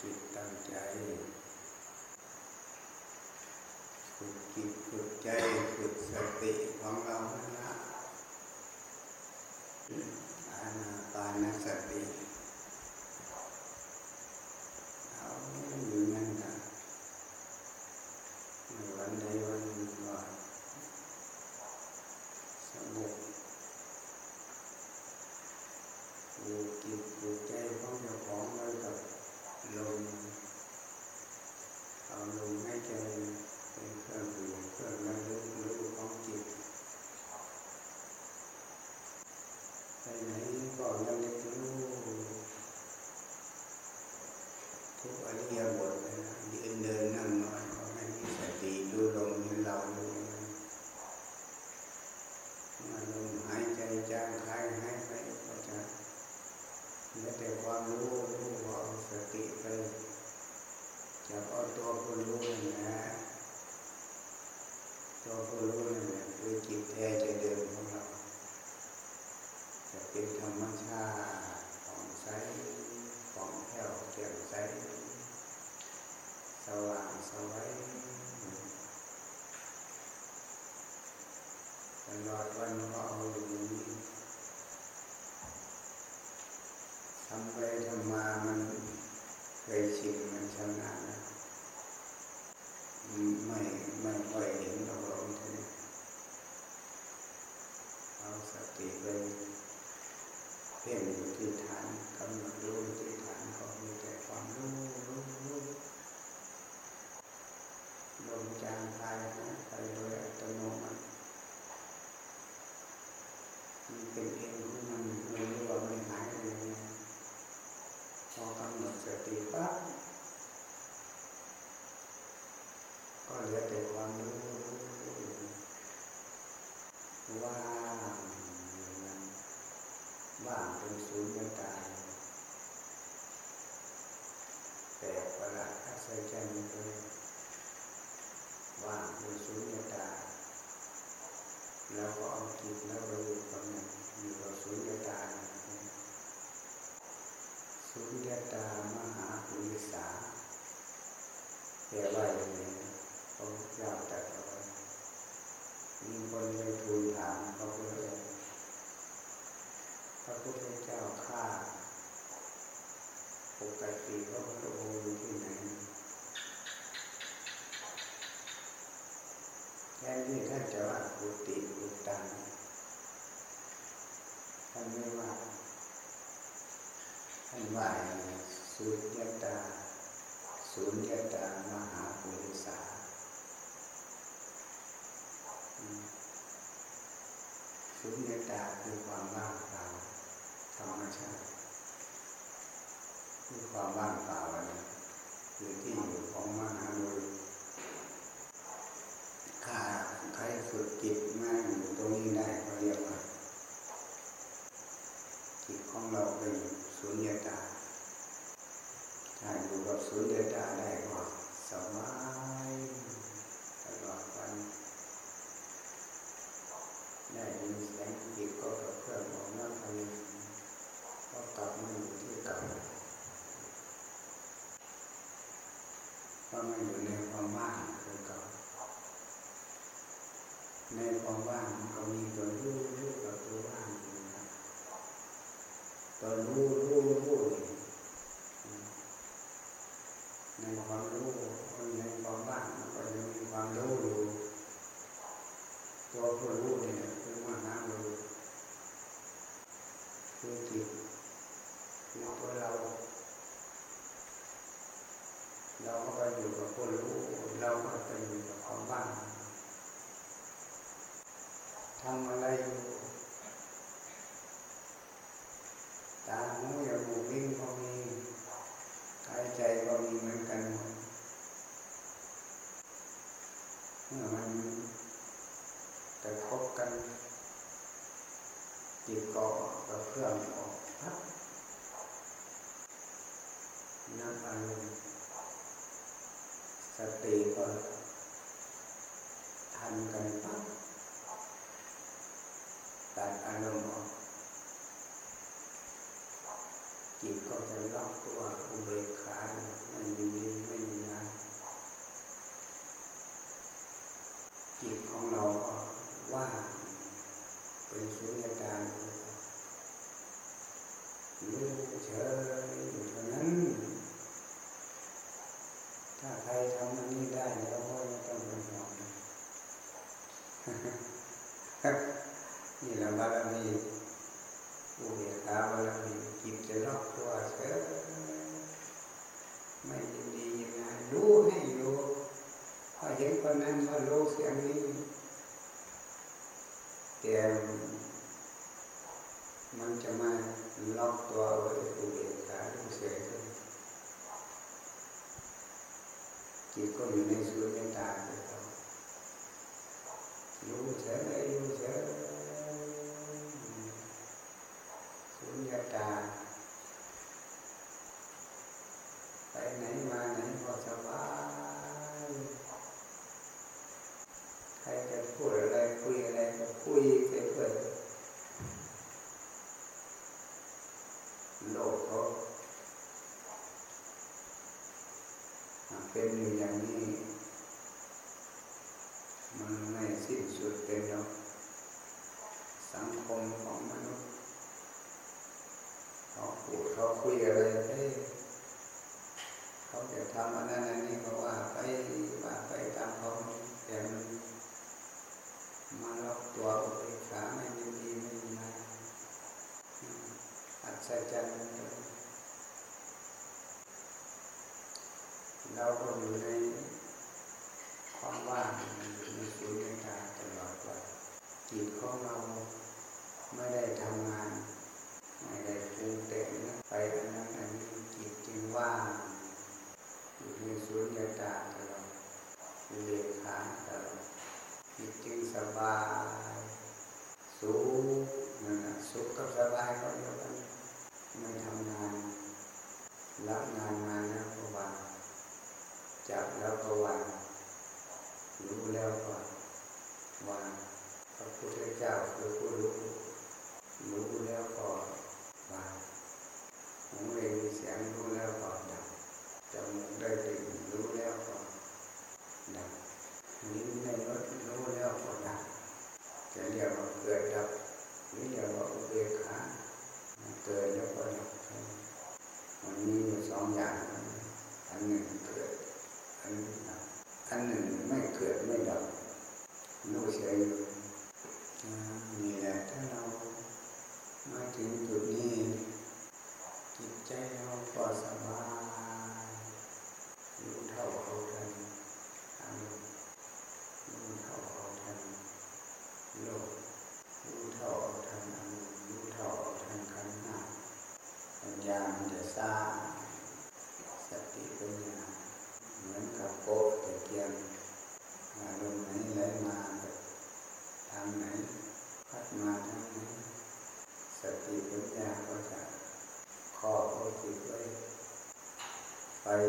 จิตตั้งใจฝึกจิตฝึกใจฝึกสติของเราละอานาปานสติ วันก็เอาอย่างนี้ทำไปทำมามันไปชิงมันชำนานแล้ไม่ไม่ค่อยเห็นเราลงทีนี้เอาสติไปเพ่งอยู่ที่ฐานกำหนดรู้ที่ฐานของมีแต่ความรู้รู้รู้ลมจางไปนะไปโดย Amen. ของเราเป็นสุญญตาถ้าอยู่กับสุญญตาได้ก็สบายตลอดวันได้ยินเสียงจิตก็กระเพื่อมออกนอาทะเก็กลับมาอยู่ที่เก่าก็ไม่อยู่ในความว่างคือเก่าในความว่าง พื่อเอาออกครับนับอารมณ์สติก็ทันกันปั๊บตัดอารมณ์ออกจิตก็จะล็อกตัวอุเบกขาไม่มีไม่มีนะจิตของเราก็ว่างเป็นสุญญากาศ รู้เฉยอยู่เท่นั้น ถ้าใครทำ ๆจิ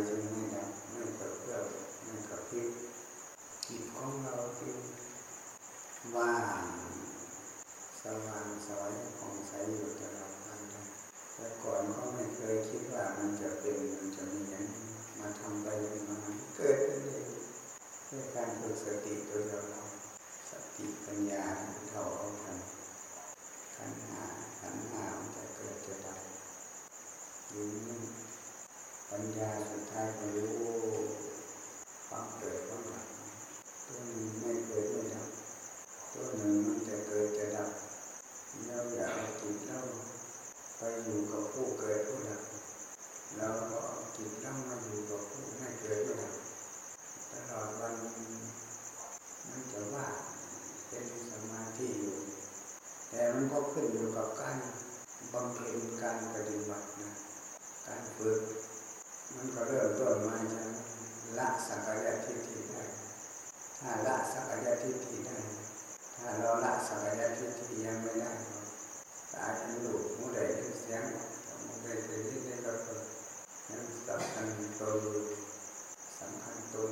จึงไม่ดับไม่กระเพื่อมไม่กระพริบจิตของเราจึงว่างสว่างสวยผ่องใสอยู่ตลอดวันเลยแต่ก่อนก็ไม่เคยคิดว่ามันจะเป็นมันจะมีอย่างนี้มาทำไปมาเกิดขึ้นเองด้วยการฝึกสติตัวเราสติปัญญาเท่าเอาทันขันหาขันหามันจะเกิดจะดับรู้ ปัญญาสุดท้ายก็รู้ความเกิดความดับตัวหนึ่งไม่เกิดไม่ดับตัวหนึ่งมันจะเกิดจะดับเราอย่าเอาจิตเราไปอยู่กับผู้เกิดผู้ดับเราก็เอาจิตเรามาอยู่กับผู้ไม่เกิดไม่ดับตลอดวันมันจะว่าเป็นสมาธิอยู่ แต่มันก็ขึ้นอยู่กับการบำเพ็ญการปฏิบัตินะการฝึก ก็เริ่มต้นมาจากละสักกายทิฏฐิได้ ถ้าละสักกายทิฏฐิได้ ถ้าเราละสักกายทิฏฐิยังไม่ได้ตาเห็นรูปหูได้ยินเสียงจมูกได้กลิ่นลิ้นได้รสยังสำคัญตัวสำคัญตัว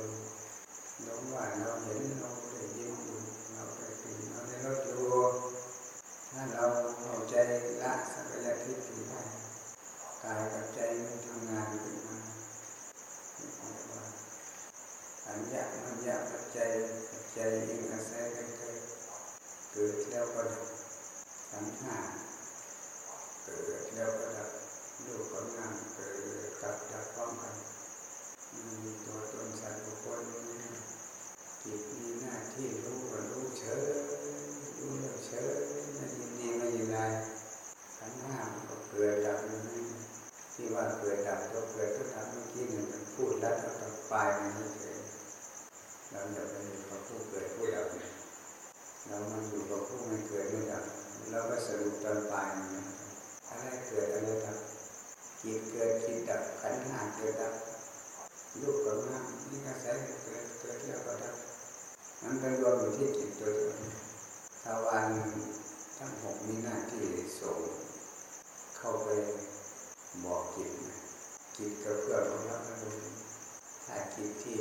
ลงว่าเราเห็นเราได้ยินอยู่เราได้กลิ่นเราได้รสอยู่ถ้าเราเอาใจละสักกายทิฏฐิได้กายกับใจมันทำงานขึ้นมาเรียกว่า อัญญะมัญญะปัจจัยปัจจัยเองอาศัยกันเกิดเกิดแล้วก็ดับขันธ์ห้าเกิดแล้วก็ดับรูปกับนเกิดกับดับพร้อมกันมีตัวตนสัตว์บุคคลนี่นะจิตมีหน้าที่รู้ก็รู้เฉยรู้แล้วเฉยไม่ยินดีไม่ยินร้ายขันห้ามันก็เกิดดับอยู่นั่นที่ว่าเกิดดับตัวเกิดตัวดับเมื่อกี้เนี่ยมันพูดแล้วก็ต้องปลายมันเฉย เราอย่าไปอยู่กับผู้เกิดผู้ดับนะเรามาอยู่กับผู้ไม่เกิดไม่ดับเราก็สรุปตอนปลายนะอะไรเกิดอะไรดับจิตเกิดจิตดับขันธ์หาเกิดดับรูปกับนามนี่กระแสเกิดเกิดแล้วก็ดับมันเป็นรวมอยู่ที่จิตตัวเดียวทวารทั้งหกมีหน้าที่ส่งเข้าไปบอกจิตจิตก็เพื่อรองรับอารมณ์ถ้าจิตที่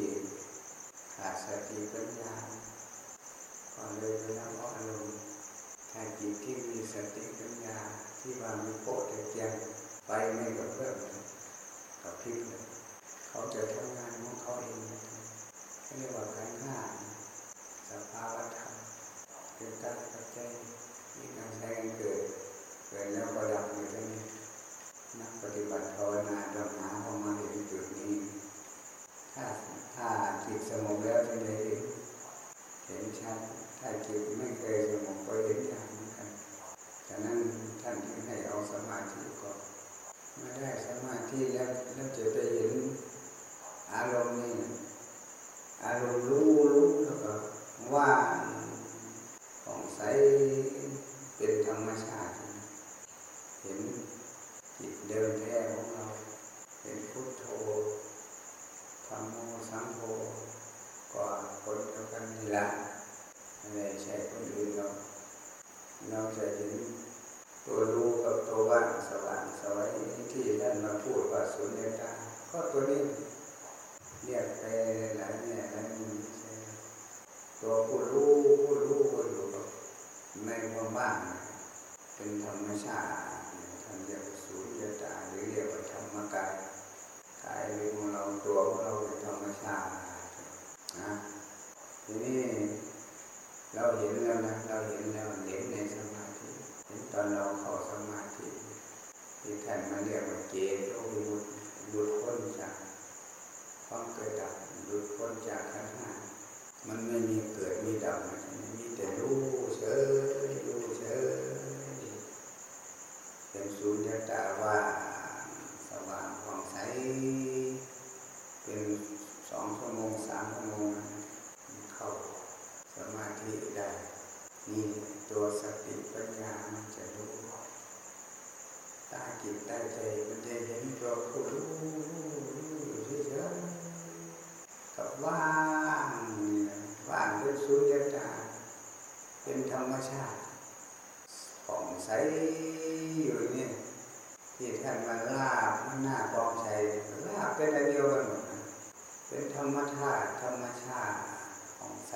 ขาดสติปัญญาก็เลยไปรับอารมณ์ถ้าจิตที่มีสติปัญญาที่ว่ามีโปะแต่เจียงไปไม่กับเพื่อนกับพริบเลยเขาจะทำงานของเขาเองเรียกว่าขันธ์ห้าสภาวะธรรมเป็นการปัจจัยที่นำใช้กันเกิดเกิดแล้วก็ดับอยู่ที่นี่นักปฏิบัติภาวนาต้องหาเข้ามาเห็นจุดนี้ถ้า ถ้าจิตสงบแล้วจะได้เห็นเห็นชัด ถ้าจิตไม่เคยสงบก็เห็นยากเหมือนกันฉะนั้นท่านจึงให้เอาสมาธิก่อนเมื่อได้สมาธิแล้วแล้วจะไปเห็นอารมณ์นี่อารมณ์รู้รู้แล้วก็ว่างผ่องใสเป็นธรรมชาติ เห็นจิตเดิมแท้ของเรา เห็นพุทโธ ธรรมโมสังโฆก็คนเดียวกันนี่ละไม่ใช่คนอื่นเราเราจะเห็นตัวรู้กับตัวว่างสว่างสวัยที่ท่นมาพูดว่าสุญญตาก็ตัวนี้เรียกไปหลายแง่หลายมุมใช่ตัวผู้รู้ผู้รู้ผู้รู้ในความว่างเป็นธรรมชาติท่านเรียกสุญญตาหรือเรียกว่าธรรมกาย กายเป็นของเราตัวของเราเป็นธรรมชาตินะทีนี้เราเห็นแล้วนะเราเห็นแล้วเห็นในสมาธิเห็นตอนเราเข้าสมาธิที่ท่านมาเรียกว่าเจโตวิมุตหลุดพ้นจากความเกิดดับหลุดพ้นจากขันธ์ห้ามันไม่มีเกิดมีดับนมีแต่รู้เฉยรู้เฉยเป็นศูนย์ตาว่า สว่างผ่องใสเป็นสองชั่วโมงสามชั่วโมงเข้าสมาธิได้นี่ตัวสติปัญญามันจะรู้ตาจิตใต้ใจมันจะเห็นตัวผู้รู้อยู่เฉยๆกับว่างว่างเป็นสุญญตาเป็นธรรมชาติผ่ องใสอยู่เนี่ยที่ท่านมาลาบมันหน้ากองใสลาบเป็นอะไรเดียวกันหมดเป็นธรรมชาติธรรมชาติของใส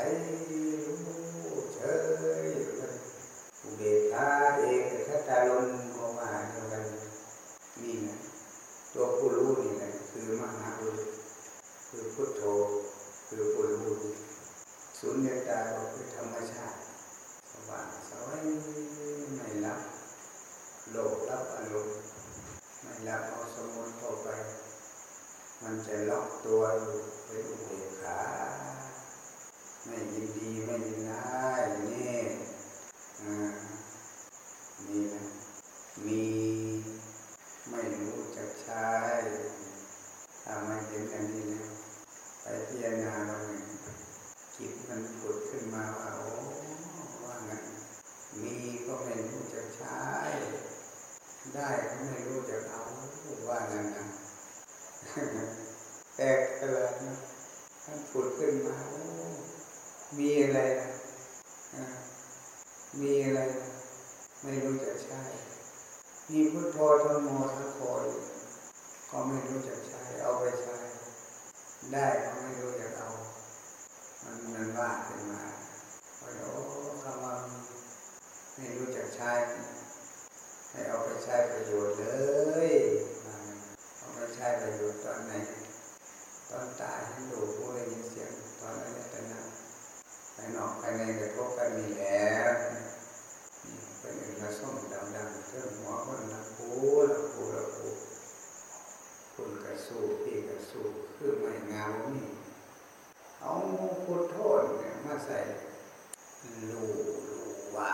รู้รู้ว่า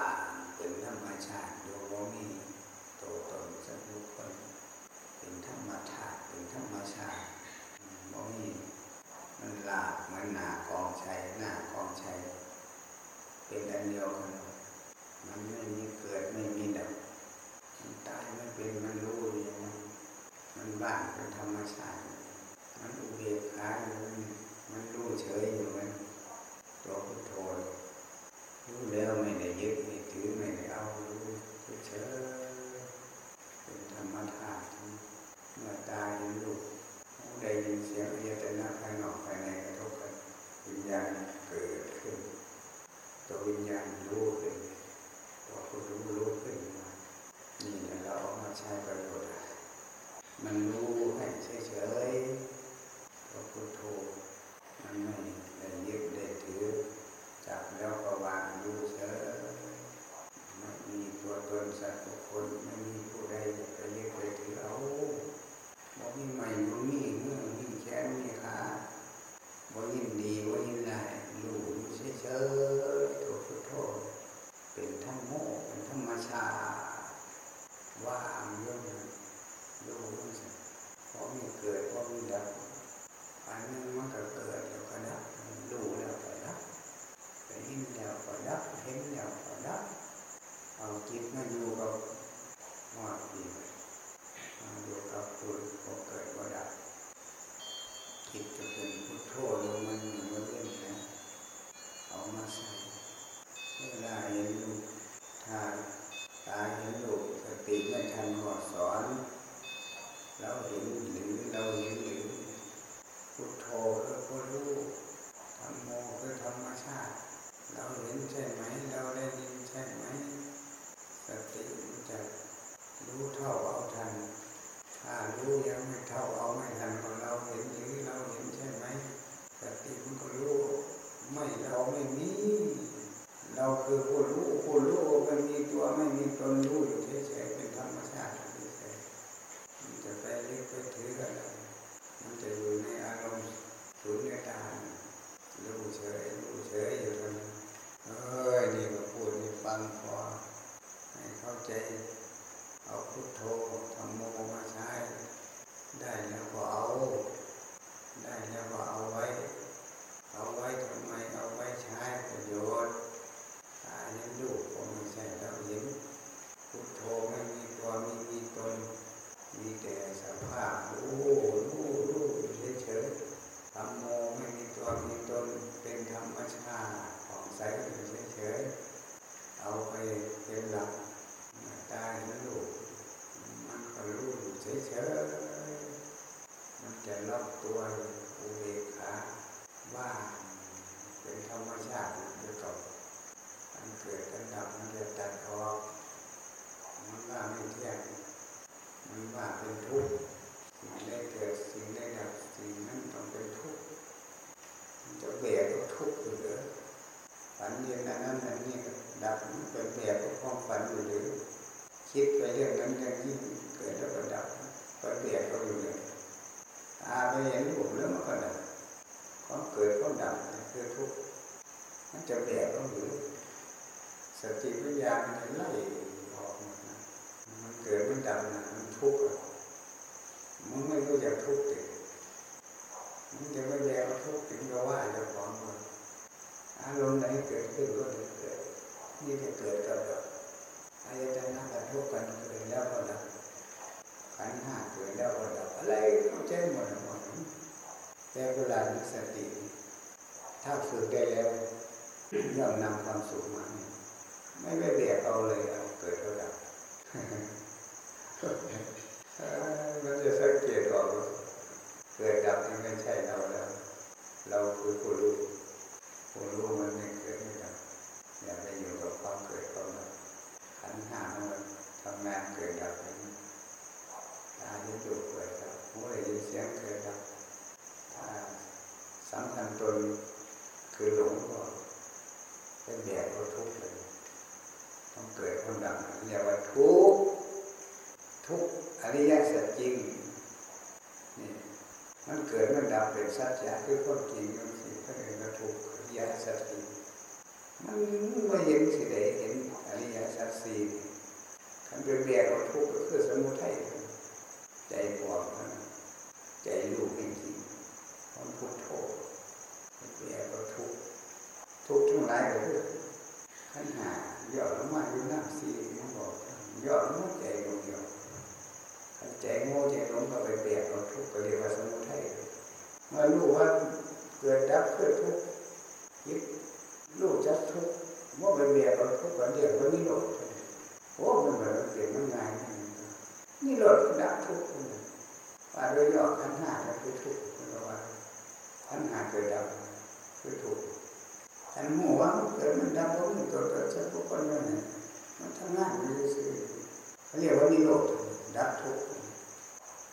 เป็นธรรมชาติโยมีตัวตนสักทุกคนเป็นธรรมชาติเป็นธรรมชาติโยมีมันหลาบมันหนากองชัยหนากองชัยเป็นอันเดียวกัน and ยิ่งเกิดแล้วก็ดับก็เปลี่ยนก็อยู่เลยอาไปเห็นรูปแล้วมันก็ดับความเกิดก็ดับคือทุกข์มันจะเปลี่ยนก็อยู่สติปัญญามันไล่ สัจจะคือความจริงมันสิถ้าเอกถูกอริยสัจสี่มันไม่เห็นสิไดเห็นอริยสัจสี่คันเป็นแบกของทุกข์ก็คือสมุทัยใจปวดใจลูกจริงๆของพุทโธแบกของทุกข์ทุกข์ทั้งหลายก็คือขันหาย่อลงมาอยู่น้ำสีน้ำบอกย่อลงมาใจลงย่อใจโง่ใจลงก็ไปแบกของทุกข์ก็เรียกว่าสมุทัย มารู้ว่าเกิดดับเกิดทุกข์คิดรู้จักทุกข์ว่าเป็นเดียวกับทุกข์เดียวกับนิโรธโอ้มันแบบเก่งมันง่ายนิโรธก็ดับทุกข์ว่าโดยย่อขันห้าก็คือทุกข์เราว่าขันห้าเกิดดับคือทุกข์ขันหัวเกิดมันดับเพราะมันตัวตัวเจ้าพวกคนนั้นมันทำงานมันซื่อเขาเรียกว่านิโรธดับทุกข์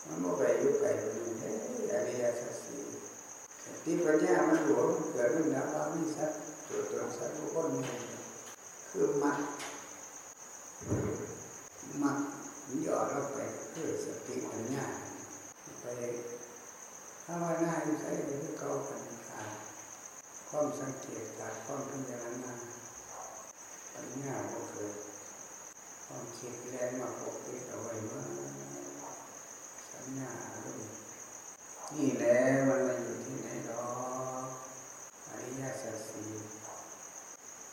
มันไม่ไปยุบไปเป็นเฮ้ยอริยสัจ ที่ปัญญามันหลวมเกิดมันดับว่ามีสัตว์ตัวตนสัตว์ทุกคนคือมัดมัดย่อเราไปเพื่อสติปัญญาไปภาว่าหน้าใช้ไปที่เก่าปัญญาความสังเกตการความพิจารณาปัญญาก็เกิดความคิดแรงมาปกปิดเอาไว้เมื่อสัญญาด้วยนี่แหละมันมาอยู่ อริยสัจสี่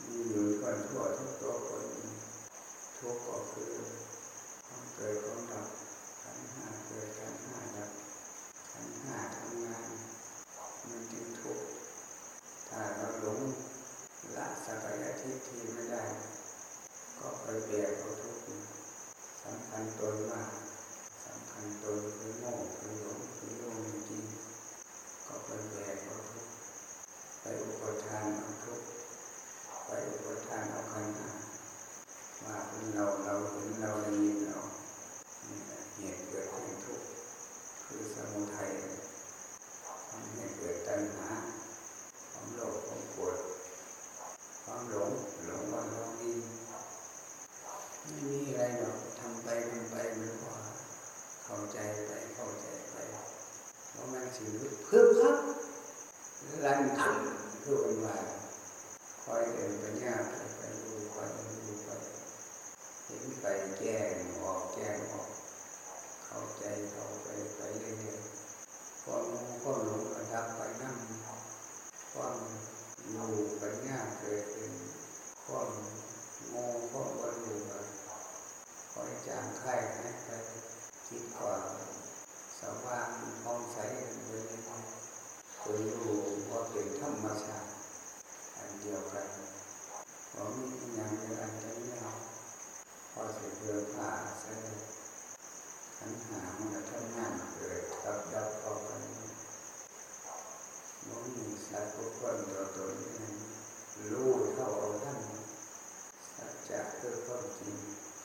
มีอยู่คนทั่วทุกตัวคนทุกข์ก็คือความเกิดความดับขันห้าเกิดขันห้าดับขันห้าทำงานมันจึงทุกข์ถ้าเราหลงละสักยะทิฏฐิไม่ได้ ก็ไปแบกเอาทุกข์สำคัญตนว่าสำคัญตนคือโง่คือหลงคือโลภจริงก็ไปแบกเอาทุกข์ไปอุปทานเอาทุกข์ไปอุปทานเอาขันธ์ห้า ว่าเป็นเราเราเห็นเราได้ยินเรานี่แหละเหตุเกิดแห่งทุกข์คือสมุทัยทำให้เกิดตัณหาความโลภความโกรธความหลงหลงว่าเราดีไม่มีอะไรหรอกทำไปทำไปมันก็เข้าใจไปเข้าใจไปเพราะมันสิเพิ่มครับลันขันคือเป็นว่าคอยเดินไปยากไปไปดูคอยดูไปเห็นไปแก้งออกแก้งออก เข้าใจเข้าไปไปเรื่อยๆความรู้ความหลงก็ดับไปนั่งความรู้ปัญญาเกิดเป็นความโง่ความบรรลุคอยจางไข่ให้ไปคิดก่อนสว่างมองใสไปเรื่อยๆคนรู้ว่าเป็นธรรมชาติอันเดียวกันว่ามีอย่างเดียวอันเดียวพอเสร็จเรือผ่าเสร็จ ขันหามันก็ทำงานเกิดกับดับเอากันมันมีสัตว์ทุกคนตัวตนนี่รู้เท่าเอาท่านสัจจะคือความจริง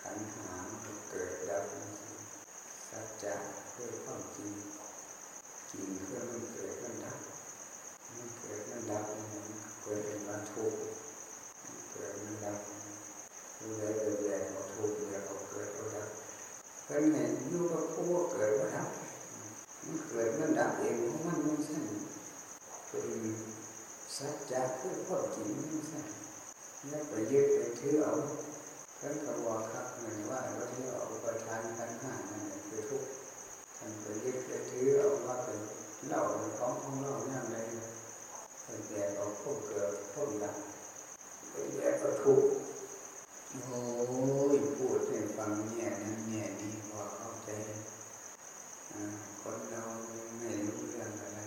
ขันหามันเกิดดับสัจจะคือความจริงจริงคือมันเกิดมันดับมันเกิดมันดับมันเกิดเป็นวัตถุเกิดมันดับรู้แล้วเรียนเอาทุกเรียนเอาเกิดเอาดับ เป็นไงอยู่กับผู้เกิดว่าดับมันเกิดมันดับเองเพราะมันมันสั้นเป็นสัจจะคือความจริงมันสั้นแล้วไปยึดไปถือเอาท่านก็บอกครับเหมือนว่าเราที่เอาประทานขันห้านั่นคือทุกท่านไปยึดไปถือเอาว่าเป็นเล่าเป็นของของเราอย่างไรเป็นแก่เอาพวกเกิดพวกดับเป็นแก่ก็ทุกโอ้ยพูดให้ฟังเนี่ยนั้น ใจคนเราไม่รู้เรื่องอะไร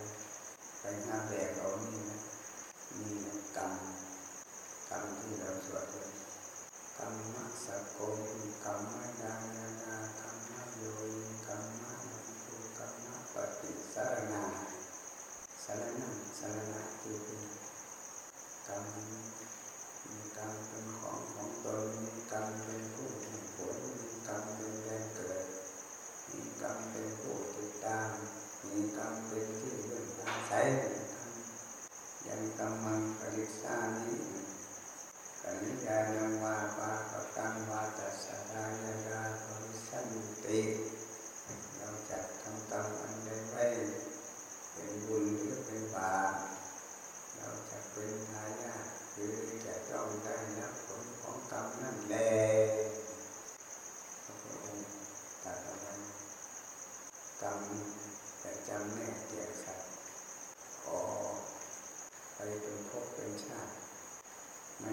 ไปหาแบกเอานี่นะนี่นะกรรมกรรมที่เราสวดเลยกรรมะสกโกมกรรมยานานากรรมโยนกรรมะนันตุกรรมะปฏิสารนาสารนังสารนาคือเป็นกรรม มีกรรมเป็นของของตนมีกรรมเป็นผู้ให้ผลมีกรรมเป็นแรงเกิด มีกรรมเป็นผู้ติดตาม ทำเป็นที่เรื่องอาศัยยังกรรมังปริสานิ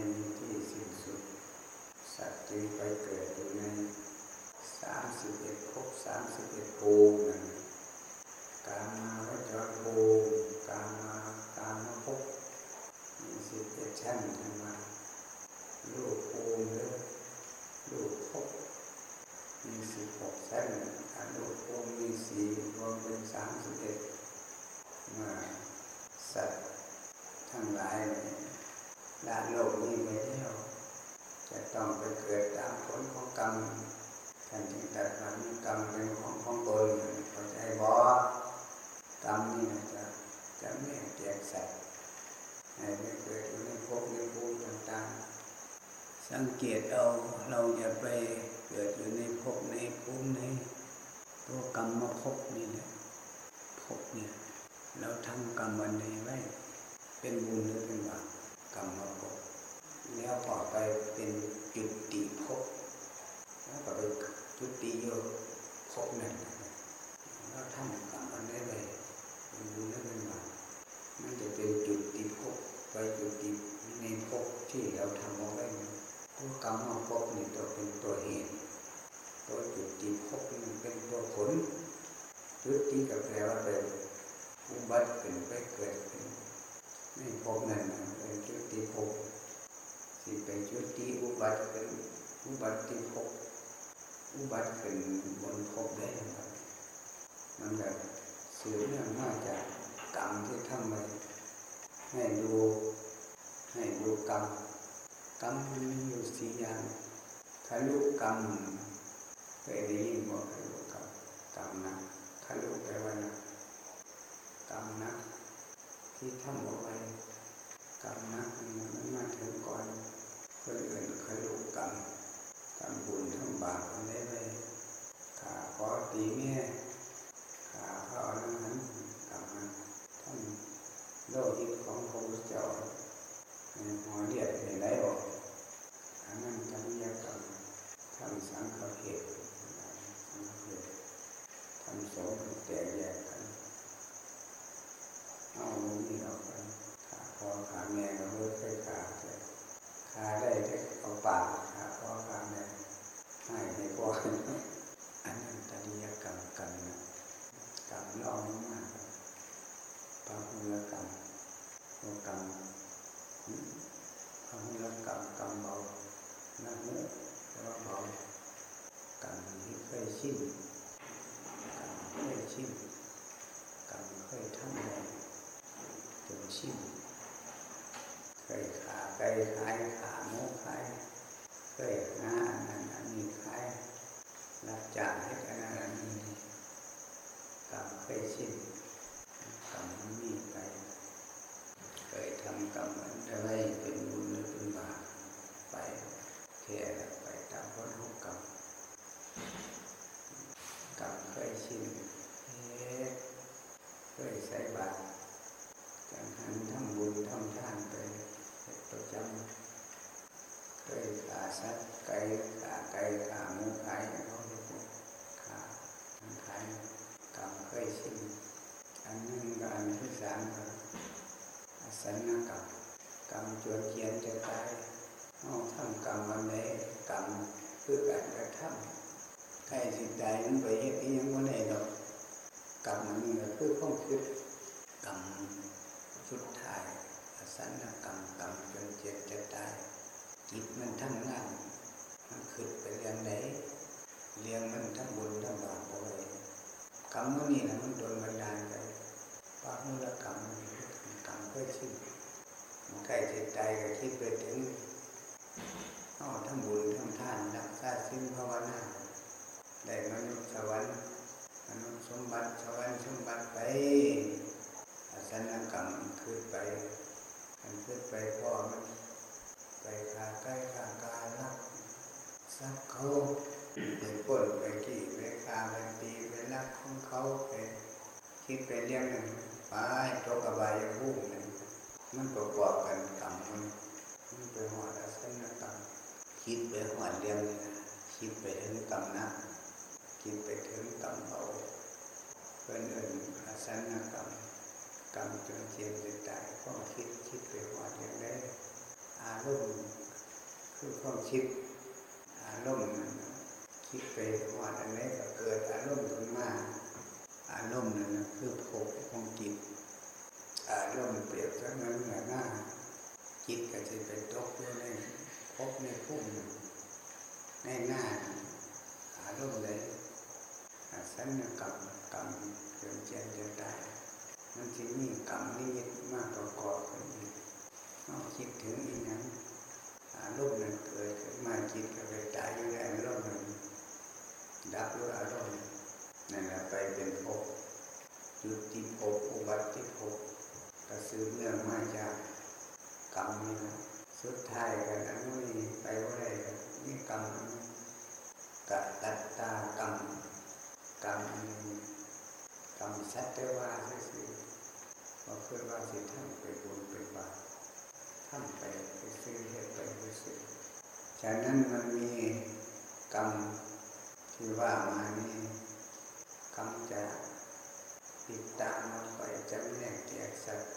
ไม่มีที่สิ้นสุด สัตว์จึงไปเกิดอยู่ในสามสิบเอ็ดภพสามสิบเอ็ดภูมินะการมาวจรภูมิการมากามภพมีสิบเอ็ดชั้นทั้งมาลูกภูมิหรือลูกภพมีสิบหกชั้นอนุภูมิมีสี่รวมเป็นสามสิบเอ็ดมาสัตว์ทั้งหลายเนี่ย ละโลกนี้ไปแล้ว จะต้องไปเกิดตามผลของกรรมท่านจึงตรัสว่ามีกรรมเป็นของของตนเข้าใจบ่กรรมนี่นะจะจะไม่แจกสัตว์ให้ไปเกิดอยู่ในภพในภูมิต่างๆ สังเกตเอาเราอย่าไปเกิดอยู่ในภพในภูมิในตัวกรรมมาภพนี่แหละภพเนี่ยเราทำกรรมวันใดไว้ เป็นบุญหรือเป็นบาป กรรมมาภพแล้วต่อไปเป็นจุดติภพแล้วก็ไปจุดติโยภพนั่นและเราทำกรรมวันใดไว้เป็นบุญหรือเป็นบาปมันจะเป็นจุดติภพไปจุดติในภพที่เราทำเอาไว้นั้นตัวกรรมมาภพนี่ตัวเป็นตัวเหตุตัวจุดติภพนี่เป็นตัวผลจุติก็แปลว่าเป็นอุบัติขึ้นไปเกิดขึ้น ในภพนั้นน่ะเป็นจุติภพสิเป็นจุติอุบัติขึ้นอุบัติภพอุบัติขึ้นบนภพได้นะครับมันแบบสืบเนื่องมาจากกรรมที่ทำไว้ให้ดูให้ดูกรรมกรรมมีอยู่สี่อย่างทะลุกรรมเคยได้ยินบ่ทะลุกรรมกรรมนะทะลุไปว่านะกรรมนะ ที่ทำเอาไว้กรรมนะมันมาถึงก่อนคนอื่นทะลุกรรมทำบุญทำบาปอะไรไปขาขอตีแม่ขาพระอรหันต์กรรมนะทำโลหิตของพระพุทธเจ้าหัวเลียดให้ไหลออกอันนั้นจริยกรรมทำสังฆเหตุทำโสองแตกแยกกัน เอามุนี่ออกกัน ขาขาแม่ก็เลิกไปขาแต่ขาได้แต่เอาปากขาพ่อขาแม่ให้ให้พ่ออันนั้นตริยกรรมกรรมนะกรรมเราไม่มากพระหุลกรรมตัวกรรมพระหุลกรรมกรรมเบานะโมแต่ว่าเบากรรมที่เคยชินกรรมเคยชินกรรมเคยทำอะไรจนชิน เคยขาไก่ขายขาหมูขายเคยหาอันนั้นอันนี้ขายรับจ้างให้กันนั้นอันนี้กรรมเคยชินกรรมมีไป เคยทำกรรมอะไรเป็นบุญหรือเป็นบาปไปแค่ไปตามผลของกรรมกรรมเคยชินเคยใส่บาตรจังหันทำบุญทำทานไป ประจำเคยขาสัตว์ไก่ขาไก่ขาหมูขายให้เขาเรียกว่าขาขายกรรมเคยชินอันนึงก็อันที่สามก็อสันนกรรมกรรมจวนเจียนจะตายเอาทำกรรมวันไหนกรรมคือการกระทำใครสิตายมันไปเฮ็ดยังบ่าได้ดอกกรรมอันนี้ก็คือความคิดกรรม สันนกรรมกรรมจนเจ็บจะตายจิตมันทำงานมันคิดไปเรื่องใดเรื่องมันทั้งบุญทั้งบาปเอาไว้กรรมมันนี่นะมันโดนบันดาลไปปามุลกรรมมันกรรมเพื่อชินมันใกล้จะตายก็คิดไปถึงเอาทั้งบุญทั้งทานรักษาศีลภาวนาได้มนุษย์สวรรค์มนุษย์สมบัติสวรรค์สมบัติไปอาสนกรรมขึ้นไป มันขึ้นไปพ่อมันไปขาใกล้ขางการลักทรัพย์เขาไปปล้นไปขี่ไปฆ่าไปตีไปลักของเขาไปคิดไปเรื่องหนั้นไปตกอบายภูมินั่นมันประกอบกันกรรมมันมันไปหอดอาสนกรรมคิดไปหอดเรื่องนี้นะคิดไปถึงกรรมนะคิดไปถึงกรรมเอาเพื่อนอื่นอาสันกรรม กรรมจนเจียนจะตายความคิดคิดไปหอดอย่างไรอารมณ์คือความคิด อารมณ์คิดไปหอดอันไหนก็เกิดอารมณ์ขึ้นมาอารมณ์นั้นคือภพของจิตอารมณ์เปรียบเสมือนเหนือหน้า จิตก็จะไปตกอยู่ในภพในภูมินั้นในหน้าอารมณ์เลยสัญญกรรมกรรมเกิดเจนจะตาย มันจึงมีกรรมนิมิตมากประกอบกันอีกนอกคิดถึงอีกนั้นอารมณ์นั้นเกิดมาจิตก็ไปตายอยู่ในอารมณ์นั้นดับด้วยอารมณ์นั่นแหละไปเป็นภพจุดที่ภพอุบัติภพก็สืบเนื่องมาจากกรรมนี่นะสุดท้ายกันอันนี้ไปว่าไรนี่กรรมอันนี้กะตัตตากรรมกรรมกรรมสัตว์ว่าซื่อ ๆว่าเพื่อว่าสิทำไปบุญไปบาปทำไปไปซื้อเหตุไปไปซื้อฉะนั้นมันมีกรรมที่ว่ามานี่กรรมจะติดตามเราไปจำแนกแจกสัตว์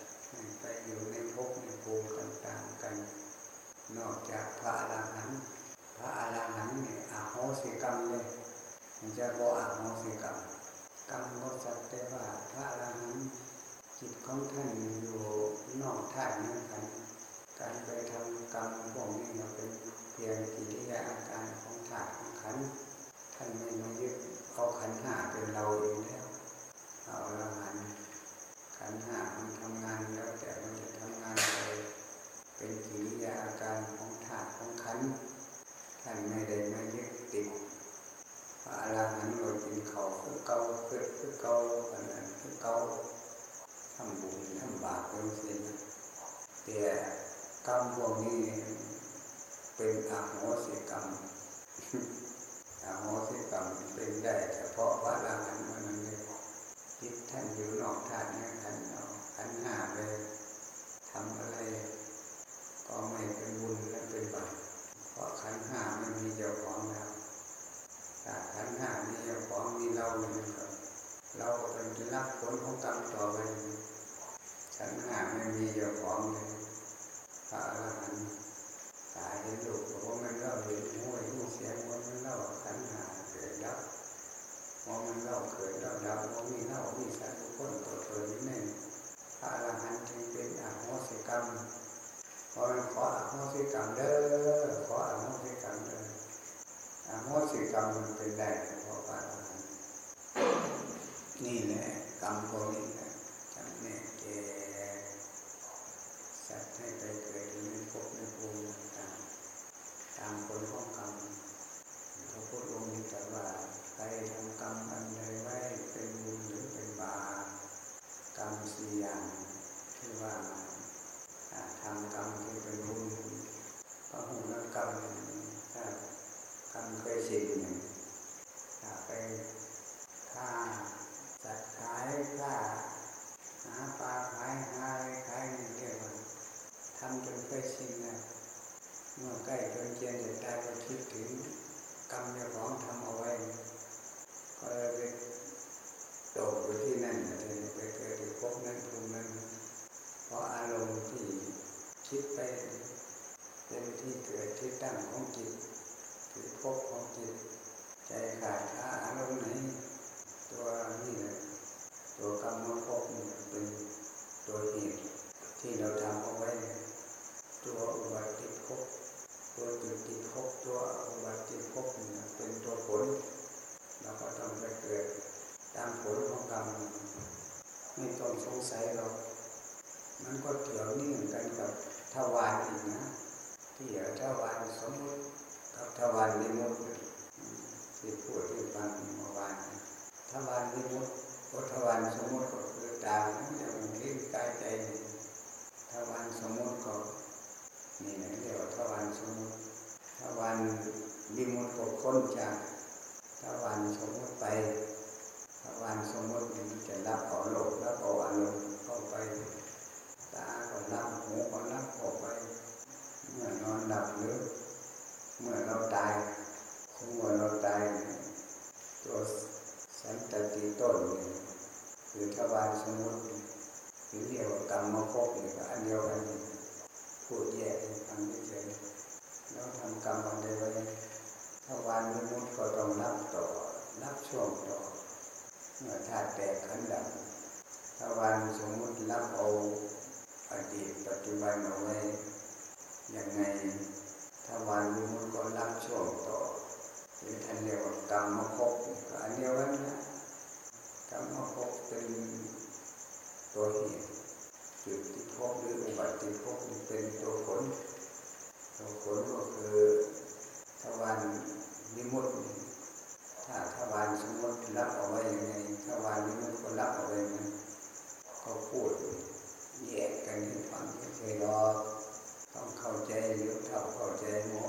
ไปอยู่ในภพในภูมิต่างๆกัน นอกจากพระอรหันต์พระอรหันต์เนี่ยอาโหสิกรรมเลยมันจะบอกอาโหสิกรรมกรรมก็สัตว์แต่ว่าพระอรหันต์ จิตของท่านอยู่นอกท่านนั่นกันการไปทำกรรมพวกนี้มันเป็นเพียงกิริยาอาการของธาตุของขันท่านไม่มายึดเอาขันห้าเป็นเราเองแล้วเอาละหันขันห้ามันทำงานแล้วแต่มันจะทำงานไปเป็นกิริยาอาการของธาตุของขันท่านไม่ได้มายึดติดพระอรหันเรากินเขาคือเก่าคือคือเก่าอันนั้นคือเก่า ทำบุญทำบาปเป็นสิ่งแต่กรรมพวกนี้เป็นอาโหสิกรรมอาโหสิกรรมเป็นได้เฉพาะพระอรหันต์เท่านั้นเลยจิตท่านอยู่นอกธาตุนี่ท่านเอาขันธ์ห้าไปทำอะไร ก็ไม่เป็นบุญและเป็นบาปเพราะขันห้าไม่มีเจ้าของแล้วถ้าขันห้ามีเจ้าของมีเราเนี่ยครับเราเป็นรับผลของกรรมต่อไป ขันห้าไม่มีเจ้าของเลยพระอรหันต์ตายเห็นลูกบอกว่ามันเล่าเห็นหูเห็นเสียงว่ามันเล่าขันห้าเกิดดับว่ามันเล่าเกิดเล่าดับว่ามีเล่ามีสัตว์ทุกคนตัวตนนี่พระอรหันต์จึงเป็นอาโหสิกรรมขอขออาโหสิกรรมเด้อขออาโหสิกรรมเด้ออาโหสิกรรมมันเป็นได้เฉพาะพระอรหันต์นี่แหละกรรมพวกนี้แหละจำแนกแก่ ให้ไปเกิดในภพในภูมิต่างๆตามผลของกรรมพระพุทธองค์ตรัสว่าใครทำกรรมอันใดไว้เป็นบุญหรือเป็นบาปกรรมสี่อย่างที่ว่าทำกรรมที่เป็นบุญก็หูนักกรรมถ้ากรรมเคยสิ่งหนึ่งถ้าไปฆ่าสัตว์ขายฆ่าหาปลาขายหาอะไรขายนี่เรียกว่าทำจนเคยชินแล้ว เมื่อใกล้จนเจียนจะตายก็คิดถึงกรรมเจ้าของทำเอาไว้ ก็เลยไปตกอยู่ที่นั่นเลยไปเกิดที่ภพนั้นภูมินั้น เพราะอารมณ์ที่คิดไปเป็นที่เกิดที่ตั้งของจิตคือภพของจิต ใจขาดอาอารมณ์ไหน ตัวนี่เลยตัวกรรมภพบเป็นตัวเหตุที่เราทำเอาไว้ ตัวอุบัติภพ ตัวจุติภพตัวอุบัติภพนี่ยเป็นตัวผลเราก็ต้องไปเกิดตามผลของกรรมไม่ต้องสงสัยหรอกมันก็เกี่ยวนี่เหมือนกันกับทวารอีกนะที่เหลือทวารสมมติกับทวารนิมุตที่พูดที่ฟังเมื่อวานทวารนิมุตก็ทวารสมมติก็คือตาหูจมูกลิ้นกายใจทวารสมมติก็ นี่นะเรียกว่าทวารสมมติทวารนิมุตก็พ้นจากทวารสมมติไปทวารสมมติมันจะรับเอาโลกรับเอาอารมณ์เข้าไป ตาก็รับหูก็รับออกไป เมื่อนอนหลับหรือเมื่อเราตายสมมติเราตายตัวสันตติต้นนี่คือทวารสมมติหรือเรียกว่ากรรมมาพบนี่ก็อันเดียวกันนี่ พูดแยกให้ฟังเฉยแล้วทำกรรมอะไรไว้ทวารสมมติก็ต้องรับต่อรับช่วงต่อเมื่อธาตุแตกขันดับทวารสมมุติรับเอาอดีตปัจจุบันเอาไว้ยังไงทวารสมมุติก็รับช่วงต่อหรือท่านเรียกว่ากรรมภพก็อันเดียวกันนะกรรมภพเป็นตัวเหตุ จุดที่ภพหรืออุบัติภพนี่เป็นตัวผล ตัวผลก็คือทวารวิมุตถ้าทวารสมมติรับเอาไว้ยังไงทวารวิมุตก็รับเอาไว้มันก็พูดแยกกันให้ฟังเคยรอต้องเข้าใจยุทธเท่าเข้าใจหมอ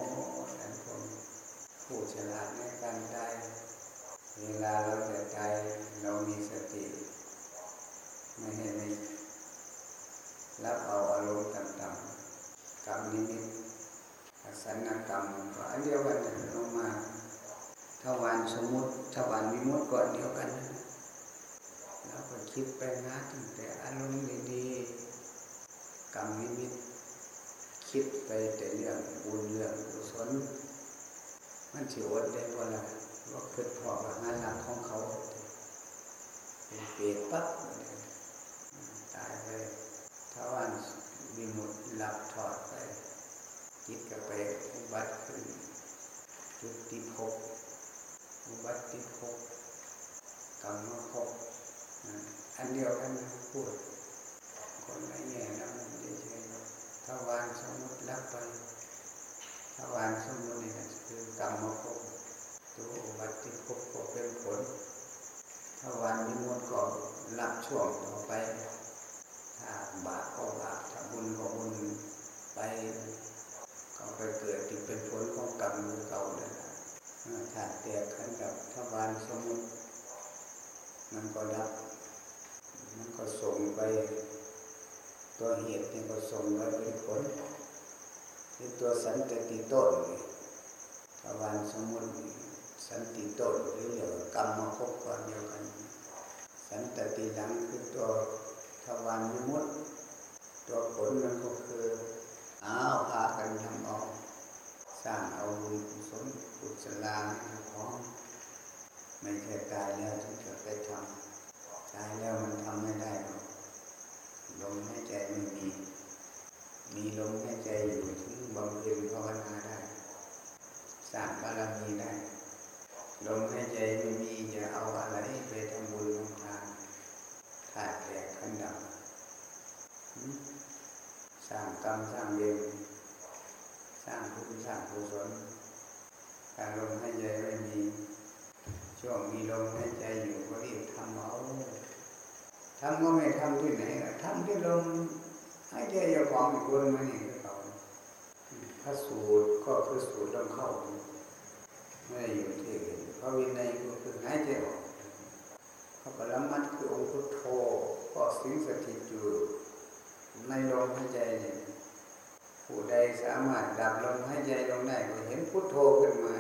นั่นคนผู้ฉลาดในการได้เวลาเราจะใจเรามีสติ ไม่ให้ไม่ รับเอาอารมณ์ต่างๆกรรมนิมิตอสันนกรรมก็อันเดียวกันนะลงมาทวารสมมุติทวารวิมุตติก่อนเดียวกันนะเราก็คิดไปนะตั้งแต่อารมณ์ดีๆกรรมนิมิตคิดไปแต่เรื่องบุญเรื่องกุศลมันสิอดได้บ่ล่ะว่าเกิดพอกับงานหลักของเขาเป็นเปรตปั๊บตายไป ถ้าวันมีหมดหลับถอดไปจิตก็ไปอุบัติขึ้นจุดที่พบอุบัติที่พบกรรมพบอันเดียวกันนะพูดคนละแง่นะมันเฉยๆถ้าวานสมมติรับไปถ้าวานสมมตินี่นะคือกรรมพบตัวอุบัติภพก็เป็นผลถ้าวันนิมนต์ก็รับช่วงต่อไป บาปก็บาปบุญก็บุญไปก็ไปเกิดที่เป็นผลของกรรมเก่านั่นแหละถ้าแตกขันกับทวารสมมติมันก็รับ มันก็ส่งไป ตัวเหตุนี่ก็ส่งไปเป็นผลที่ตัวสันติต้นทวารสมมติสันติต้นหรือเรียกว่ากรรมมาคบก่อนเดียวกัน สันตติหลังคือตัว ทวารวิมุตตัวผลมันก็คืออ้าวพากันทำเอาสร้างเอาบุญกุศลกุศลาของไม่ใช่ตายแล้วถึงจะไปทำตายแล้วมันทำไม่ได้หรอกลมหายใจไม่มี มีลมหายใจอยู่ถึงบำเพ็ญภาวนาได้สร้างบารมีได้ลมหายใจไม่มีอย่าเอาอะไรไปทำบุญทำ ทานขาดแตกขันดับสร้างกรรมสร้างเวรสร้างบุญสร้างกุศลการลมหายใจไม่มีช่วงมีลมหายใจอยู่ก็รีบทำเอาทำก็ไม่ทำที่ไหนทำที่ลมหายใจอย่าของอีกคนมานี่ก็เขาพระสูตรก็คือสูตรต้องเข้าไม่ได้อยู่ที่อื่นพระวินัยก็คือหายใจออก พระปรมัตถ์คือองค์พุทโธก็สิงสถิตอยู่ในลมหายใจเนี่ยผู้ใดสามารถดับลมหายใจลงได้ก็เห็นพุทโธขึ้นมา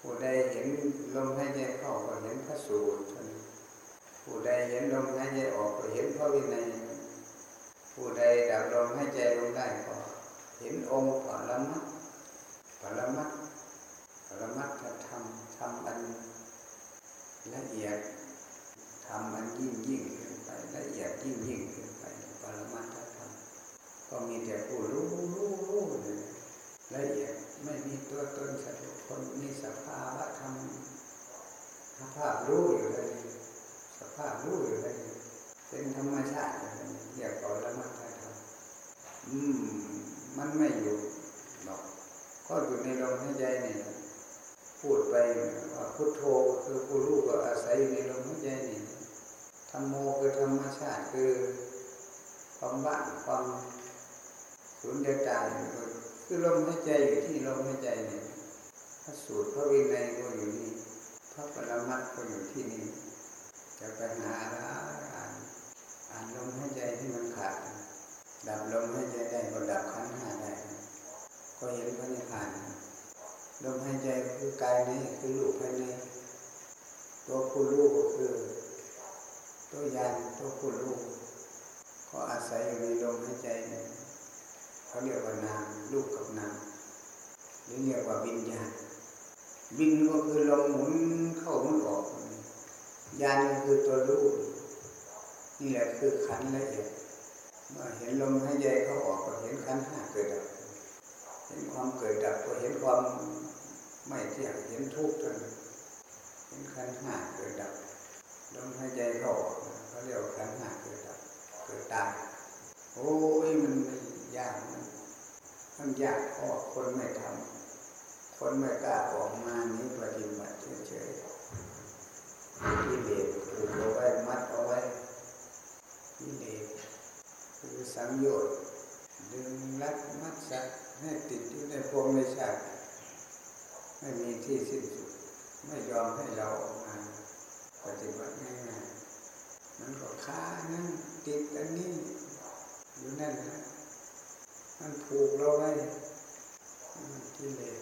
ผู้ใดเห็นลมหายใจเข้าก็เห็นพระสูตรผู้ใดเห็นลมหายใจออกก็เห็นพระวินัยผู้ใดดับลมหายใจลงได้ก็เห็นองค์ปรมัตถ มหายใจเข้าออกเขาเรียกว่าขันหาเกิดดับเกิดตายโอ้ยมันยากมันมันยากเพราะคนไม่ทำคนไม่กล้าออกมานี้ปฏิบัติเฉยๆกิเลสถูกเอาไว้มัดเอาไว้กิเลสคือสังโยชน์ดึงรัดมัดสัตว์ให้ติดอยู่ในพวงในชาติไม่มีที่สิ้นสุดไม่ยอมให้เรา ปฏิบัติง่ายๆมันก็ค้านั่นติดอันนี้ อยู่นั่นนะมันผูกเราไว้กิเลส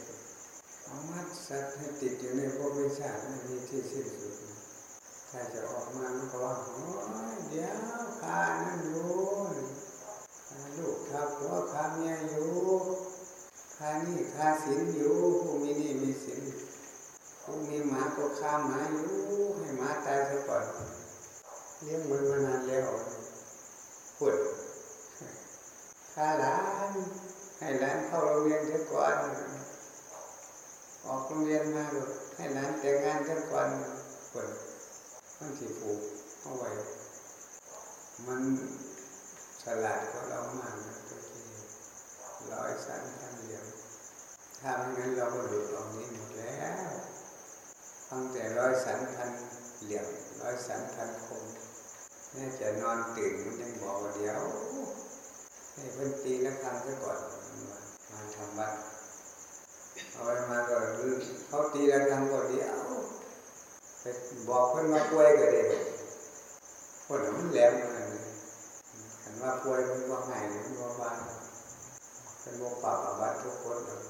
เอามัดสัตว์ให้ติดอยู่ในพวกวิชาไม่มีที่สิ้นสุดถ้าจะออกมามันก็ว่าโอ้ยเดี๋ยวข้านั่นอยู่ข้ลูกข้าผัวข้าเมียอยู่ข้านี่ข้าศีลอยู่ผู้มีนี่มี มีหมาก็ฆ่าหมาอยู่ให้หมาตายซะก่อนเลี้ยงมันมานานแล้วพูดข้าหลานให้หลานเข้าโรงเรียนเสียก่อนออกโรงเรียนมาก็ให้หลานแต่งงานเสียก่อนพูดมันที่ผูกเอาไว้มันฉลาดกว่าเรามากนะตัวที่ร้อยสันทันเดียวถ้าไม่งั้นเราก็หลุดออกนี้หมดแล้ว ฟังแต่ร้อยสันพันเหลี่ยมร้อยสันพันคมแม่จะนอนตื่นมันยังบอกว่าเดี๋ยวให้เพิ่นตีแล้วทำซะก่อนมาทำบัตรเอาไว้มาก็เขาตีแล้วทำก็เดี๋ยวไปบอกเพื่อนว่าป่วยก็ได้คนมันแหลมมันเห็นว่าป่วยมันว่าไงมันว่าบ้านเป็นว่าปราบอาบัตทุกคนเลย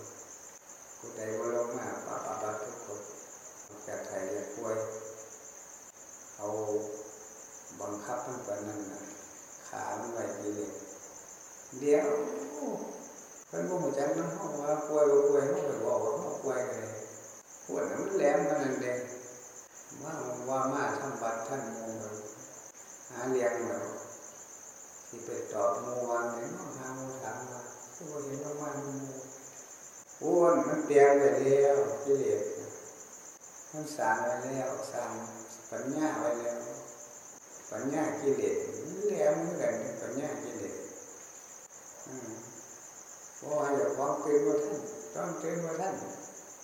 ผู้ใดว่าลงมาปราบอาบัตทุก คนจะไทยจะป่วย เอาบังคับมันก่อนนั่นนะขามันไว้ดีเลยเดี๋ยวเพื่อนพวกมันจังน้ำห้องว่าป่วยว่าป่วยเขาไปบอกว่าเขาป่วยกันเลยปวดนั้นแหลมมันนั่นเองว่าว่ามาทำบัตรท่านโมหาเลี้ยงเราที่ไปตอบโมวันนี้น้องหาโมถามว่าตัวเห็นว่ามันโมอ้วนมันเปลี่ยนไปแล้วกิเลส มันสร้างไว้แล้วสร้างปัญญาไว้แล้ว ปัญญากิเลสแล้วเหมือนกันปัญญากิเลสว่าอย่าฟ้องเตือนว่าท่านต้องเตือนว่าท่าน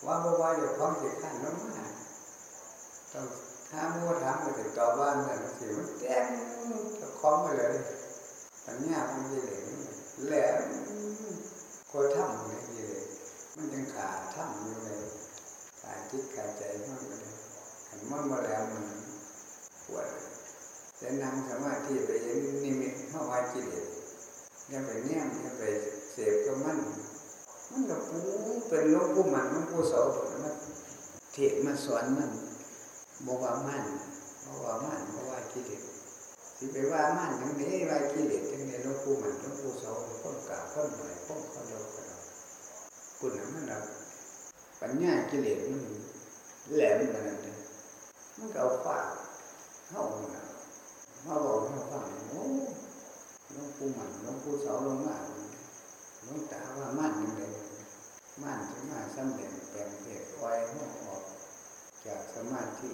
ว่าบ่ว่าอย่าฟ้องเสิขันน้ำมาต้องถามัวถามไปติดต่อบ้านนั่นสิมันแจ้งจะคล้องไปเลยปัญญามันยี่เลยแหลมก็ทำเลยยี่เลยมันยังขาดทำอยู่เลย จิตขาใจมันก็เลยขันมันมาแล้วมันปวดจะนั่งสมาธิไปเห็นนิมิตเข้าว่าจิเลสยังไปเนี่ยยังไปเสพก็มันมันก็ปูเป็นหลวงปู่มันหลวงปู่เสามันเทมาสอนมันบอกว่ามันบอกว่ามันบอกว่ากิเลสสิไปว่ามันทั้งนี้ว่ากิเลสทั้งนี้หลวงปู่มันหลวงปู่เสาคนกล่าวคนหน่อยคนคนเดียวกันคุณนั้นมันแบบ ปัญญากิเลสมันแหลมขนาดนี้มันก็เอาฟาดเข้ามามาบอกให้าฟังโอ้หลวงปู่มันหลวงปู่เสาวลงมาหลวงตาว่ามันยังไงมันจะมาสำเร็จแปลงเพศอ้อยหัวออก จากสมาธิ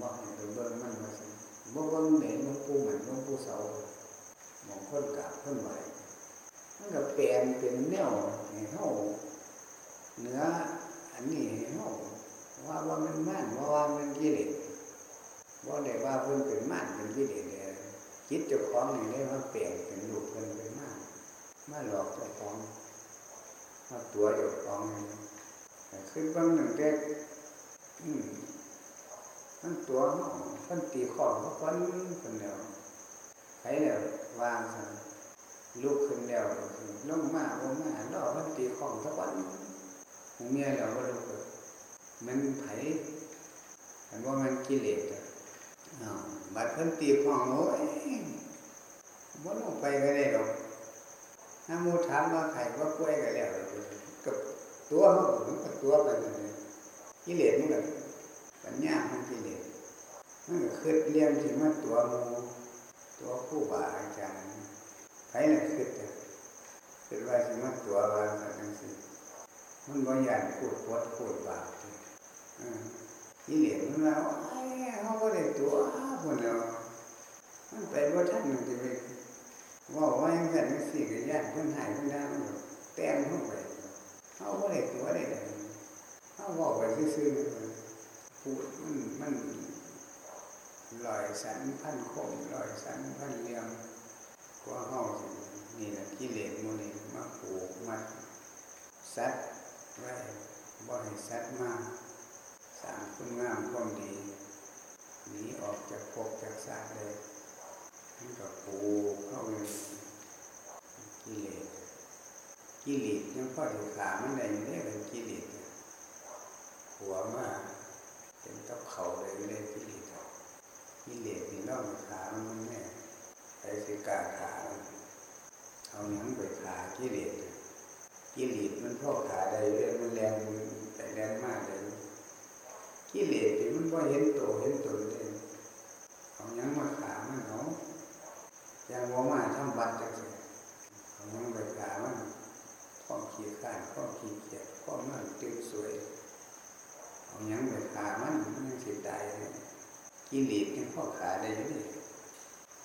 บอกให้ไปเบิ่งมันมาสิบ่เบิ่งไหนหลวงปู่เหมือนหลวงปู่เสาวมองคนกาบคนไหวมันก็แปลงเป็นแนวให้เฮา เนื้ออันนี้ให้เฮาว่าว่ามันม่นว่าว่ามันกิเลสว่าได้ว่าเพิ่นเป็นม่นเป็นกิเลสเลยคิดเจ้าของนี่ได้ว่าแปลงเป็นรูปเพิ่นเป็นม่นมาหลอกเจ้าของมาตัวเจ้าของขึ้นบางหนึ่งเด็กมันตัวเขามันตีข้อเขาฟันคนเดียวใครเนี่ยวางสันลุกขึ้นเดียวลงมาลงมาล่อมันตีข้อเขา ฟันหูเมียเราก็ลุกมันไผ่เห็นว่ามันกิเลสอะบัดเพิ่นตีข้องโอ้ยมันลงไปก็ได้หรอกถ้ามูถามว่าไข่ว่ากล้วยก็แล้วกับตัวเขามันก็ตัวไปเลยกิเลสมันก็ปัญญาของกิเลสมันก็คืดเลี้ยงถึงมาตัวมูตัวผู้บาอาจารย์ใครน่ะคืดจะคืดว่าถึงมาตัวว่าสักจังสิ มันบ่ยานพูดปวดพูดบาปกิเหลสมันว่าไอ้เขาก็ได้ตัวคนเดียวมันไปว่าท่านหนึ่งจะไปว่าว่าอย่างนั้นสิ่งที่ญาติเพื่นหายเพื่นได้มันแต่งเข้าไปเขาไม่ได้ตัวได้เลยเขาบอกไปซื่อๆพูดมันมันลอยสันพันคมลอยสันพันเลี่ยมกว่าเฮาสินี่แหละกิเลสโมนี่มาผูกมัดสัตว์ ไว้บ่ให้สัตว์มาสร้างคุณงามความดีหนีออกจากภพจากชาติเลยมันก็ผูเข้าไปกิเลสกิเลสยังพอถึงขามันได้ยู่เนี่ยเป็นกิเลสหัวมากเป็นกับเขาเลยเลยกิเลสกิเลสนี่นอกขามันแน่ไปสิกาขาเอาหนังไปขากิเลส กิเลสมันพ่อขาใดเรื่องมันแรงมันแต่แรงมากเลยกิเลสมันก็เห็นโตเห็นตนเลยเอาหนังมาขามันเนาะอย่างว่ามาทำบัตรจังสิเอาหนังไปขามันความขี้ข้านความขี้เกียจความมันตื่นสวยเอาหนังไปขามันมันยังสิตายเลยกิเลสยังพ่อขาได้ยู่นี่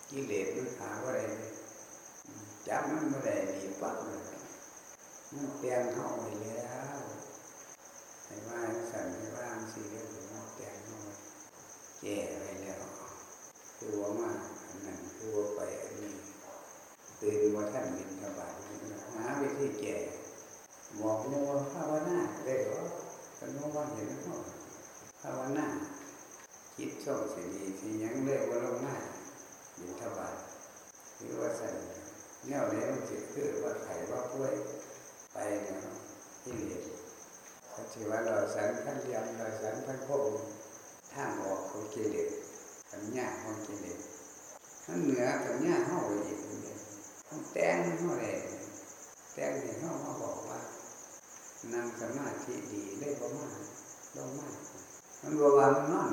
กิเลสมันขาว่าอะไรจับมันไม่ได้ดีปั๊บเลย มันเตรียมเข้าไปแล้วให้ว่าสั่นให้ว่างสิเรื่องมันเตรียมเข้าไปแก่ไปแล้วคือว่ามาอันนั้นคือว่าไปอันนี้ตื่นว่าท่านบินทบาทหาวิธีแก่บอกโมภาวนาได้หรอกันโมว่าเห็นหรอภาวนาคิดช่องสิ่งดีที่ยังเรียกว่าลงมาบินทบาทหรือว่าสั่นแนวไหนมันจะคือว่าไข่ว่าป่วย ไปเนี่ยที่เหลือเขาถือว่าเราสันพันเรียมเราสันพันโพงทางออกของกิเลสปัญญาของกิเลสมันเหนือปัญญาเข้าไปอีกเนี่ยมันแต่งเข้าเลยแต่งให้เข้ามาบอกว่านั่งสมาธิดีเลยประมาณลงมากมันบวมันนอน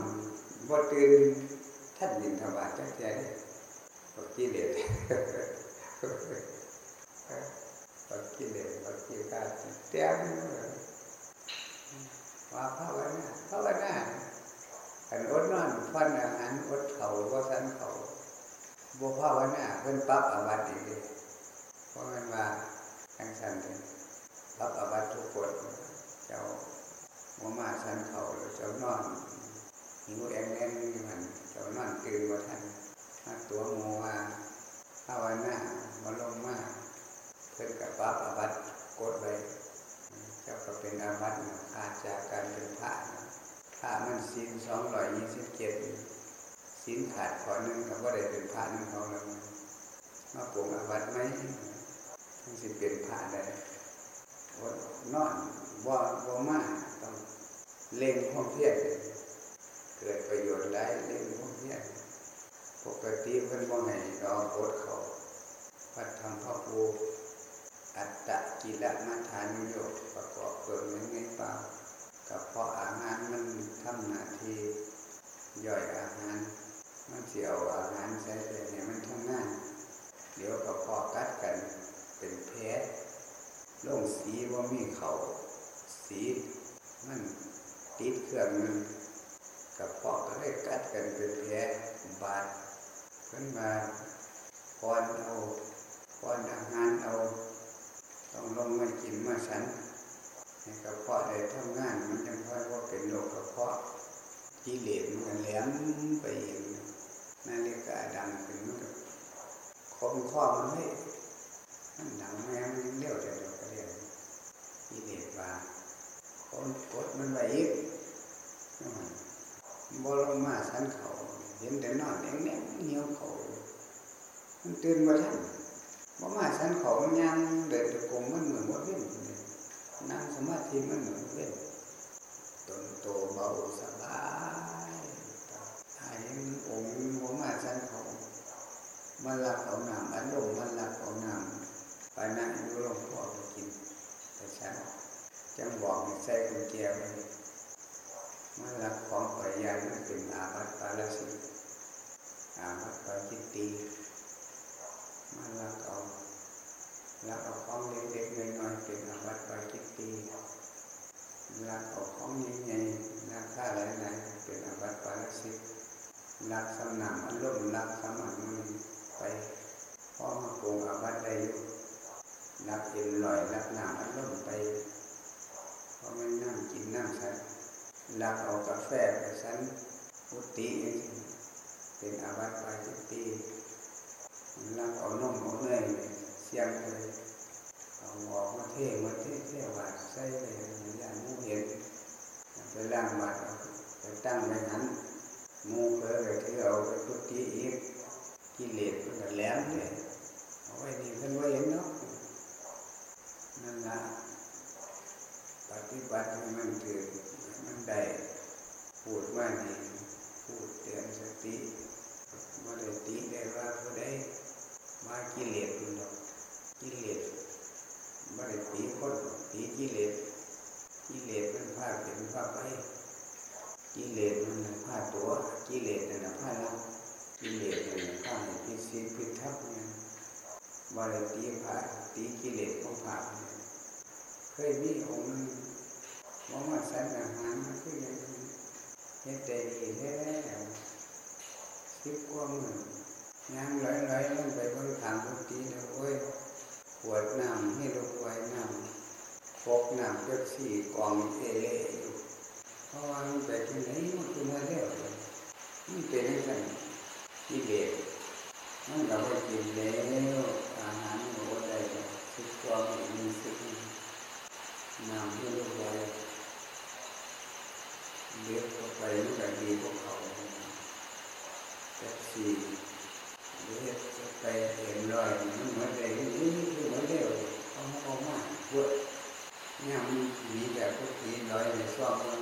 บ่ตื่นท่านยินธบาตจักแก่เลยกิเลส ปักกิเลสปักกิเลสเต็มว่าภาวนาภาวนาอันอดนอนฟันอาหารอดเขาก็สันเขาบวภาวนาเพิ่นปรับอาบัติอีกเลยเพราะมันว่าทางสันเป็นปรับอาบัติทุกคนเจ้าโมมาสันเขาเจ้านอนหิวแองแองนี่มันเจ้านอนตื่นว่าท่านตัวโมว่าภาวนามาลงมา เพื่นกับปั๊บอาบัตกดไว้เจ้าก็เป็นอาบัตขาดจากการเป็นพระพระมันสิ้นสองร้อยยี่สิบเจ็ดสิ้นขาดขอหนึ่งกับว่าได้เป็นพระนั่นเขาแล้วมาปรงอาบัตไหมทั้งสิเป็นพระได้นอนบ่บ่มากต้องเล่งห้องเพียรเกิดประโยชน์ได้เล่งห้องเพียรปกติเพิ่นบ่ให้เราอดเขาพัดทำพ่อปู อัตตะกิลมัฐานุโยกประกอบเกิดเงินไงเปล่ากับเพราะอาหารมันทำหน้าที่ย่อยอาหาร มันเสียวอาหารใช้ไปเนี่ยมันทำงาน เดี๋ยวกับพอกัดกันเป็นแพ้ลงสีว่ามีเขาสีมันติดเครื่องมันกับพอก็เลยกัดกันเป็นแพ้บาดขึ้นมาพอนเอาพอนอาหารเอา ต้องลงมากินมาสันให้กระเพาะได้ทำงานมันยังค่อยว่าเป็นโรคกระเพาะกิเลสมันแหลมไปเองนาฬิกาดังขึ้นมันคมข้อมันไม่มันหนังแม่มันเลี้ยวแต่เดียวก็เรียนกิเลสว่าคนกดมันไปอีกบ่ลงมาสันเขาเห็นแต่นอนแน่งแน่งเหี่ยวเขามันตื่นมาทัน บ่มาสันขามันยังเดินตะกงมันเหมือนว่าเว้นนั่งสมาธิมันเหมือนเว้นตนโตเบาสบายถ้ายังองค์บ่มาสันเขามันหลับเอาหน้ำอันลงมันหลับเอาหน้ำไปนั่งอยู่ลวงพอไปกินแต่ฉันจังบอกใส่กุญแจไว้มันหลับของปล่อยยามันเป็นอาบัติปาราสิอาบัติปาจิตตี มันรักเอาลักเอาของเล็กๆน้อยๆเป็นอาวัตไปคิดตีลักเอาของใหญ่ๆลักค่าหลายๆเป็นอาวัตไปสิรักสำนักมันล่มลักสมัคมันไปพ่อมาโกงอาวัตได้อยู่รักเอ็นลอยลักหนามันล่มไปเพราะมันนั่งกินนั่งใช้ลักเอากาแฟไปฉันอุติเป็นอาวัตไปคิดตี ตีลักเอานมเอาเนยไปเสียงเลยเอาหมอกมาเทมาเทเทวาดใส่ไปอย่างมูเห็นไปล่างบาดไปตั้งไว้หันมูเผลอไปเที่เอาไปพุติอีกกิเลสมันก็แหลมเลยเอาไว้นี่เพิ่นว่าเห็นเนาะนั่นละปฏิบัติให้มันถือมันได้พูดว่านี่พูดเตือนสติว่าได้ติได้ว่าผู้ใด ว่ากิเลสมันดอกกิเลสว่ได้ตีคนหรอกตีกิเลสกิเลสมันพาเป็นพาไปกิเลสมันพาตัวกิเลสนั่นพาเรากิเลสนั่นพาให้พิสิพิทักษ์เนี่ยว่าได้ตีพาตีกิเลสของพาเนี่ยเคยมีองค์หนึงว่ามาสั่งอาหารมันคือย่างเฮ็ดใจดีแท้สิบกว่ามื้อ ยางไหลๆลลงไปบนทางพุทธิแล้วโอ้ยขวดน้ำให้ลงไว้น้ำพกน้ำเป๊ปซี่กองเอเล่อยู่เพราะว่ามันไปที่ไหนมันคือมาเร็วเลยมันเป็นยังไงกิเลสมันก็ไปกินแล้วอาหารมันก็บ่ได้ทุกความมีสิ่งน้ำที่ลงไปเลี้ยงเข้าไปมันก็ดีกว่าเขาเป๊ปซี่ ไปเห็นรอยมันเหมือนได้นี่คือเหมือนเร็วเขาเอามาเว้ยเนี่ยมันมีแต่พวกที่ลอยในซอกมัน